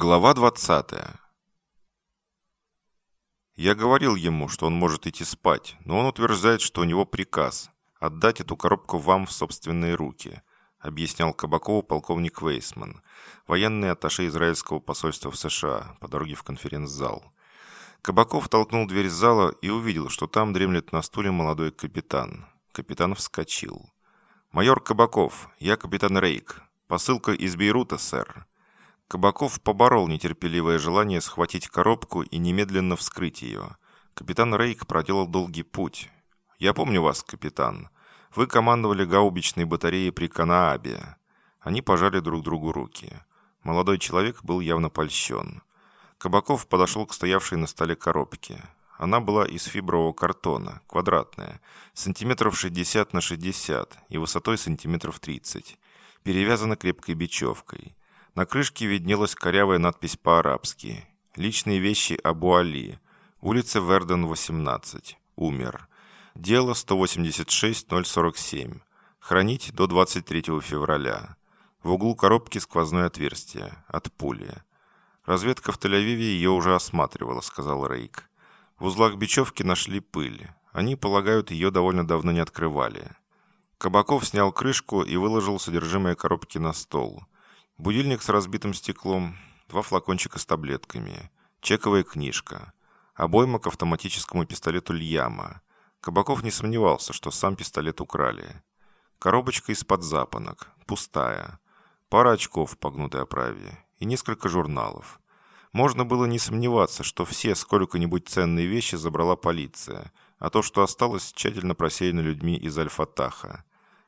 Глава 20. Я говорил ему, что он может идти спать, но он утверждает, что у него приказ отдать эту коробку вам в собственные руки, объяснял Кабакову полковник Вейсман, военный атташе израильского посольства в США, по дороге в конференц-зал. Кабаков толкнул дверь зала и увидел, что там дремлет на стуле молодой капитан. Капитан вскочил. «Майор Кабаков, я капитан Рейк. Посылка из Бейрута, сэр». Кабаков поборол нетерпеливое желание схватить коробку и немедленно вскрыть ее. Капитан Рейк проделал долгий путь. «Я помню вас, капитан. Вы командовали гаубичной батареей при Канаабе». Они пожали друг другу руки. Молодой человек был явно польщен. Кабаков подошел к стоявшей на столе коробке. Она была из фибрового картона, квадратная, сантиметров 60 на 60 и высотой сантиметров 30. Перевязана крепкой бечевкой. На крышке виднелась корявая надпись по-арабски. «Личные вещи Абу Али. Улица Верден, 18. Умер. Дело 186-047. Хранить до 23 февраля. В углу коробки сквозное отверстие. От пули. Разведка в Тель-Авиве ее уже осматривала, сказал Рейк. В узлах бечевки нашли пыль. Они, полагают, ее довольно давно не открывали. Кабаков снял крышку и выложил содержимое коробки на стол – Будильник с разбитым стеклом, два флакончика с таблетками, чековая книжка, обойма к автоматическому пистолету Льяма. Кабаков не сомневался, что сам пистолет украли. Коробочка из-под запонок, пустая. Пара очков в погнутой оправе и несколько журналов. Можно было не сомневаться, что все сколько-нибудь ценные вещи забрала полиция, а то, что осталось, тщательно просеяно людьми из Альфа-Таха.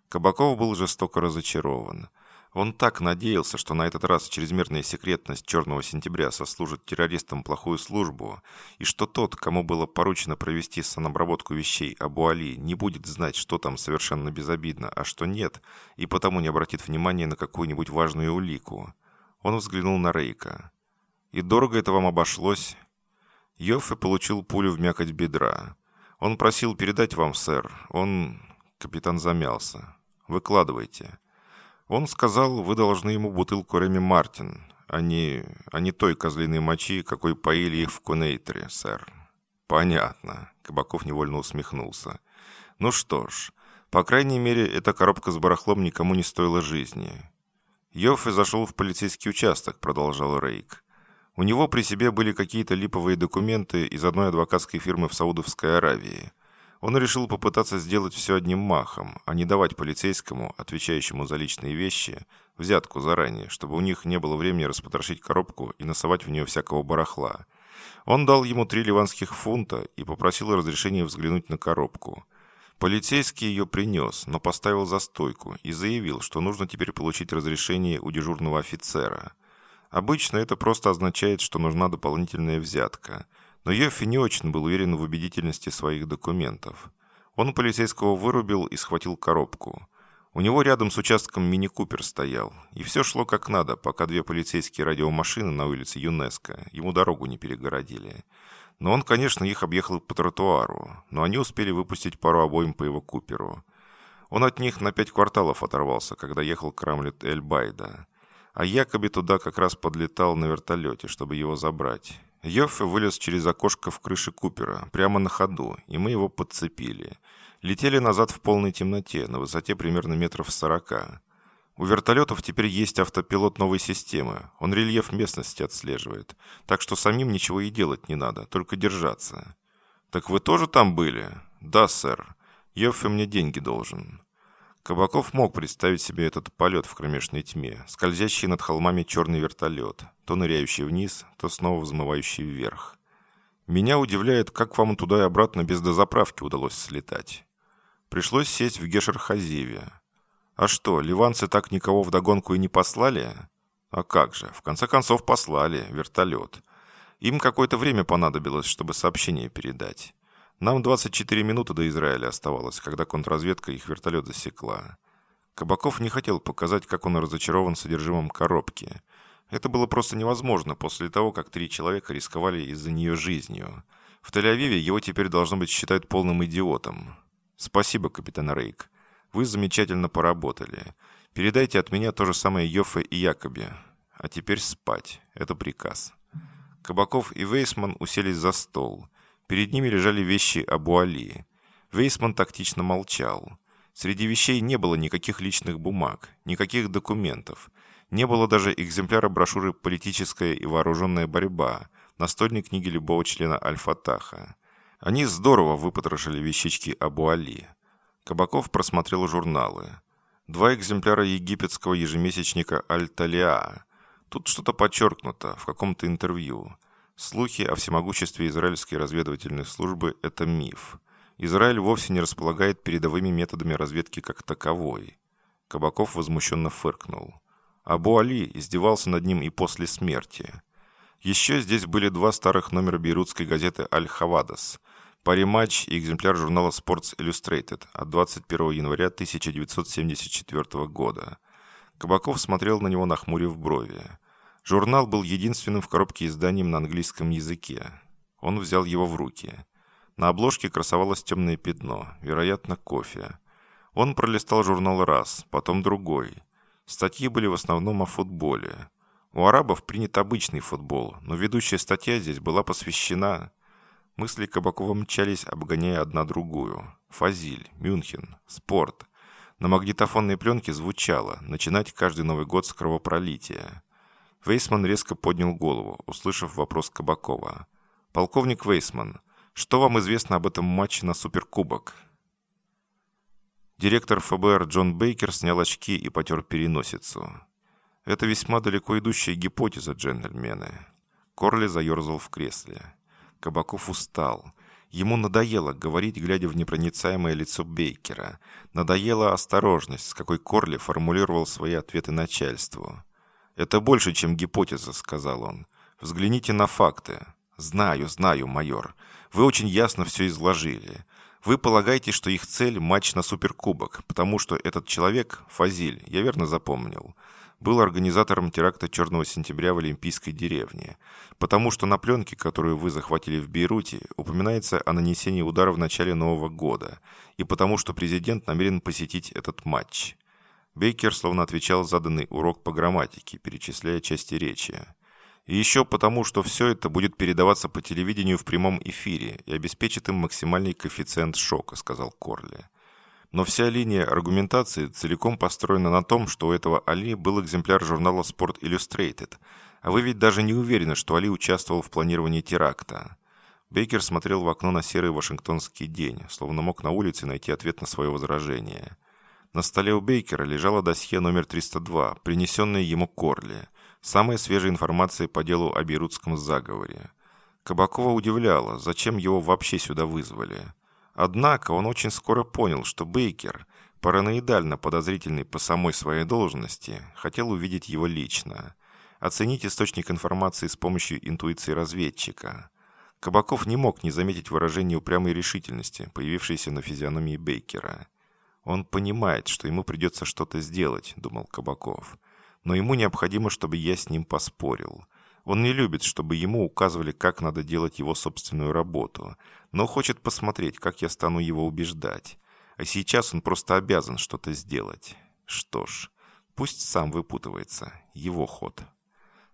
Кабаков был жестоко разочарован – он так надеялся, что на этот раз чрезмерная секретность «Черного сентября» сослужит террористам плохую службу, и что тот, кому было поручено провести санобработку вещей Абу Али, не будет знать, что там совершенно безобидно, а что нет, и потому не обратит внимания на какую-нибудь важную улику. Он взглянул на Рейка. «И дорого это вам обошлось?» Йоффе получил пулю в мякоть бедра. «Он просил передать вам, сэр. Он...» Капитан замялся. «Выкладывайте». Он сказал, вы должны ему бутылку Реми Мартин, а не, а не той козлиной мочи, какой поили их в Кунейтере, сэр. Понятно. Кабаков невольно усмехнулся. Ну что ж, по крайней мере, эта коробка с барахлом никому не стоила жизни. Йоффе зашел в полицейский участок, продолжал Рейк. У него при себе были какие-то липовые документы из одной адвокатской фирмы в Саудовской Аравии. Он решил попытаться сделать все одним махом, а не давать полицейскому, отвечающему за личные вещи, взятку заранее, чтобы у них не было времени распотрошить коробку и насовать в нее всякого барахла. Он дал ему три ливанских фунта и попросил разрешения взглянуть на коробку. Полицейский ее принес, но поставил за стойку и заявил, что нужно теперь получить разрешение у дежурного офицера. Обычно это просто означает, что нужна дополнительная взятка – но Йоффи не очень был уверен в убедительности своих документов. Он полицейского вырубил и схватил коробку. У него рядом с участком мини-купер стоял, и все шло как надо, пока две полицейские радиомашины на улице ЮНЕСКО ему дорогу не перегородили. Но он, конечно, их объехал по тротуару, но они успели выпустить пару обоим по его куперу. Он от них на пять кварталов оторвался, когда ехал к Рамлет-Эль-Байда. А якобы туда как раз подлетал на вертолете, чтобы его забрать. Йоффе вылез через окошко в крыше Купера, прямо на ходу, и мы его подцепили. Летели назад в полной темноте, на высоте примерно метров сорока. У вертолетов теперь есть автопилот новой системы. Он рельеф местности отслеживает. Так что самим ничего и делать не надо, только держаться. «Так вы тоже там были?» «Да, сэр. Йоффе мне деньги должен». Кабаков мог представить себе этот полет в кромешной тьме, скользящий над холмами черный вертолет, то ныряющий вниз, то снова взмывающий вверх. Меня удивляет, как вам туда и обратно без дозаправки удалось слетать. Пришлось сесть в Гешер-Хазиве. А что, ливанцы так никого вдогонку и не послали? А как же, в конце концов послали, вертолет. Им какое-то время понадобилось, чтобы сообщение передать. Нам 24 минуты до Израиля оставалось, когда контрразведка их вертолет засекла. Кабаков не хотел показать, как он разочарован содержимым коробки. Это было просто невозможно после того, как три человека рисковали из-за нее жизнью. В Тель-Авиве его теперь, должно быть, считают полным идиотом. Спасибо, капитан Рейк. Вы замечательно поработали. Передайте от меня то же самое Йоффе и Якобе. А теперь спать. Это приказ. Кабаков и Вейсман уселись за стол. Перед ними лежали вещи Абуали. Вейсман тактично молчал. Среди вещей не было никаких личных бумаг, никаких документов. Не было даже экземпляра брошюры «Политическая и вооруженная борьба», настольной книги любого члена Аль-Фатаха. Они здорово выпотрошили вещички Абу-Али. Кабаков просмотрел журналы. Два экземпляра египетского ежемесячника «Аль-Талиа». Тут что-то подчеркнуто в каком-то интервью. Слухи о всемогуществе израильской разведывательной службы – это миф. Израиль вовсе не располагает передовыми методами разведки как таковой. Кабаков возмущенно фыркнул. Абу Али издевался над ним и после смерти. Еще здесь были два старых номера бейрутской газеты «Аль-Хавадас», пари-матч и экземпляр журнала Sports Illustrated от 21 января 1974 года. Кабаков смотрел на него, нахмурив брови. Журнал был единственным в коробке изданием на английском языке. Он взял его в руки – на обложке красовалось темное пятно, вероятно, кофе. Он пролистал журнал раз, потом другой. Статьи были в основном о футболе. У арабов принят обычный футбол, но ведущая статья здесь была посвящена... Мысли Кабакова мчались, обгоняя одна другую. Фазиль, Мюнхен, спорт. На магнитофонной пленке звучало «Начинать каждый Новый год с кровопролития». Вейсман резко поднял голову, услышав вопрос Кабакова. «Полковник Вейсман, что вам известно об этом матче на Суперкубок?» Директор ФБР Джон Бейкер снял очки и потер переносицу. «Это весьма далеко идущая гипотеза, джентльмены». Корли заерзал в кресле. Кабаков устал. Ему надоело говорить, глядя в непроницаемое лицо Бейкера. Надоела осторожность, с какой Корли формулировал свои ответы начальству. «Это больше, чем гипотеза», — сказал он. «Взгляните на факты». «Знаю, знаю, майор. Вы очень ясно все изложили. Вы полагаете, что их цель – матч на Суперкубок, потому что этот человек, Фазиль, я верно запомнил, был организатором теракта Черного сентября в Олимпийской деревне, потому что на пленке, которую вы захватили в Бейруте, упоминается о нанесении удара в начале Нового года, и потому что президент намерен посетить этот матч. Бейкер словно отвечал заданный урок по грамматике, перечисляя части речи. И еще потому, что все это будет передаваться по телевидению в прямом эфире и обеспечит им максимальный коэффициент шока, сказал Корли. Но вся линия аргументации целиком построена на том, что у этого Али был экземпляр журнала Sport Illustrated, а вы ведь даже не уверены, что Али участвовал в планировании теракта. Бейкер смотрел в окно на серый вашингтонский день, словно мог на улице найти ответ на свое возражение. На столе у Бейкера лежало досье номер 302, принесенное ему Корли – Самая свежая информация по делу о Бейрутском заговоре. Кабакова удивляла, зачем его вообще сюда вызвали. Однако он очень скоро понял, что Бейкер, параноидально подозрительный по самой своей должности, хотел увидеть его лично. Оценить источник информации с помощью интуиции разведчика. Кабаков не мог не заметить выражение упрямой решительности, появившейся на физиономии Бейкера. «Он понимает, что ему придется что-то сделать», — думал Кабаков но ему необходимо, чтобы я с ним поспорил. Он не любит, чтобы ему указывали, как надо делать его собственную работу, но хочет посмотреть, как я стану его убеждать. А сейчас он просто обязан что-то сделать. Что ж, пусть сам выпутывается. Его ход.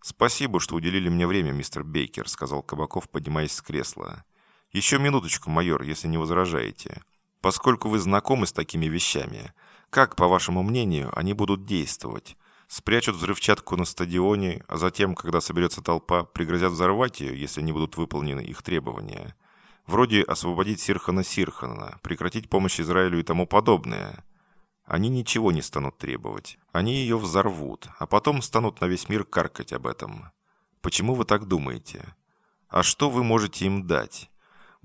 «Спасибо, что уделили мне время, мистер Бейкер», — сказал Кабаков, поднимаясь с кресла. «Еще минуточку, майор, если не возражаете. Поскольку вы знакомы с такими вещами, как, по вашему мнению, они будут действовать? спрячут взрывчатку на стадионе, а затем, когда соберется толпа, пригрозят взорвать ее, если не будут выполнены их требования. Вроде освободить Сирхана Сирхана, прекратить помощь Израилю и тому подобное. Они ничего не станут требовать. Они ее взорвут, а потом станут на весь мир каркать об этом. Почему вы так думаете? А что вы можете им дать?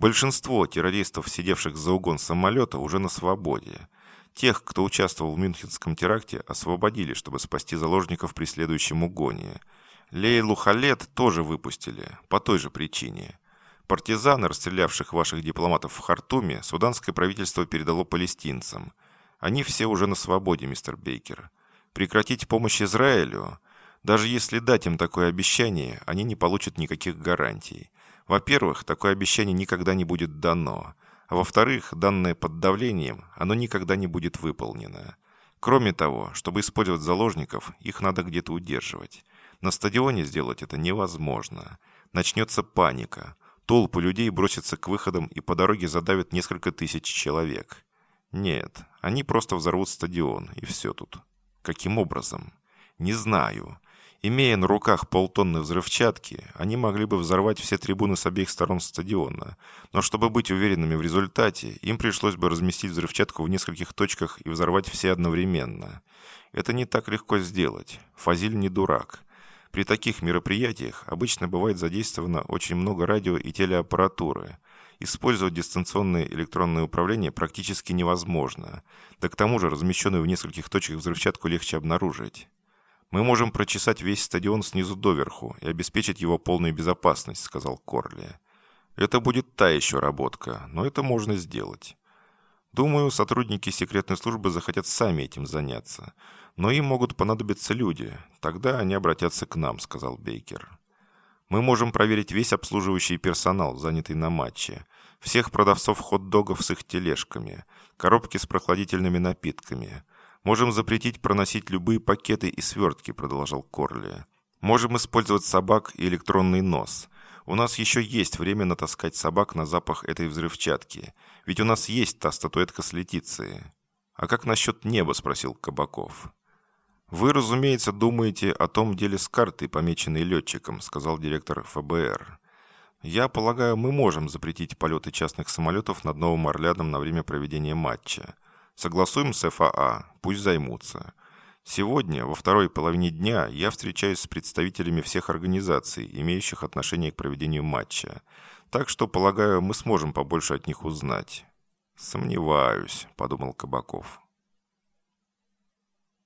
Большинство террористов, сидевших за угон самолета, уже на свободе. Тех, кто участвовал в Мюнхенском теракте, освободили, чтобы спасти заложников при следующем угоне. Лейлу Халет тоже выпустили, по той же причине. Партизаны, расстрелявших ваших дипломатов в Хартуме, суданское правительство передало палестинцам. Они все уже на свободе, мистер Бейкер. Прекратить помощь Израилю? Даже если дать им такое обещание, они не получат никаких гарантий. Во-первых, такое обещание никогда не будет дано. А во-вторых, данное под давлением, оно никогда не будет выполнено. Кроме того, чтобы использовать заложников, их надо где-то удерживать. На стадионе сделать это невозможно. Начнется паника. Толпы людей бросятся к выходам и по дороге задавят несколько тысяч человек. Нет, они просто взорвут стадион, и все тут. Каким образом? Не знаю. Имея на руках полтонны взрывчатки, они могли бы взорвать все трибуны с обеих сторон стадиона. Но чтобы быть уверенными в результате, им пришлось бы разместить взрывчатку в нескольких точках и взорвать все одновременно. Это не так легко сделать. Фазиль не дурак. При таких мероприятиях обычно бывает задействовано очень много радио и телеаппаратуры. Использовать дистанционное электронное управление практически невозможно. Да к тому же размещенную в нескольких точках взрывчатку легче обнаружить. «Мы можем прочесать весь стадион снизу доверху и обеспечить его полную безопасность», — сказал Корли. «Это будет та еще работка, но это можно сделать. Думаю, сотрудники секретной службы захотят сами этим заняться, но им могут понадобиться люди. Тогда они обратятся к нам», — сказал Бейкер. «Мы можем проверить весь обслуживающий персонал, занятый на матче, всех продавцов хот-догов с их тележками, коробки с прохладительными напитками». Можем запретить проносить любые пакеты и свертки», — продолжал Корли. «Можем использовать собак и электронный нос. У нас еще есть время натаскать собак на запах этой взрывчатки. Ведь у нас есть та статуэтка с Летицией». «А как насчет неба?» — спросил Кабаков. «Вы, разумеется, думаете о том деле с картой, помеченной летчиком», — сказал директор ФБР. «Я полагаю, мы можем запретить полеты частных самолетов над Новым Орлеаном на время проведения матча. Согласуем с ФАА, пусть займутся. Сегодня, во второй половине дня, я встречаюсь с представителями всех организаций, имеющих отношение к проведению матча. Так что, полагаю, мы сможем побольше от них узнать. «Сомневаюсь», — подумал Кабаков.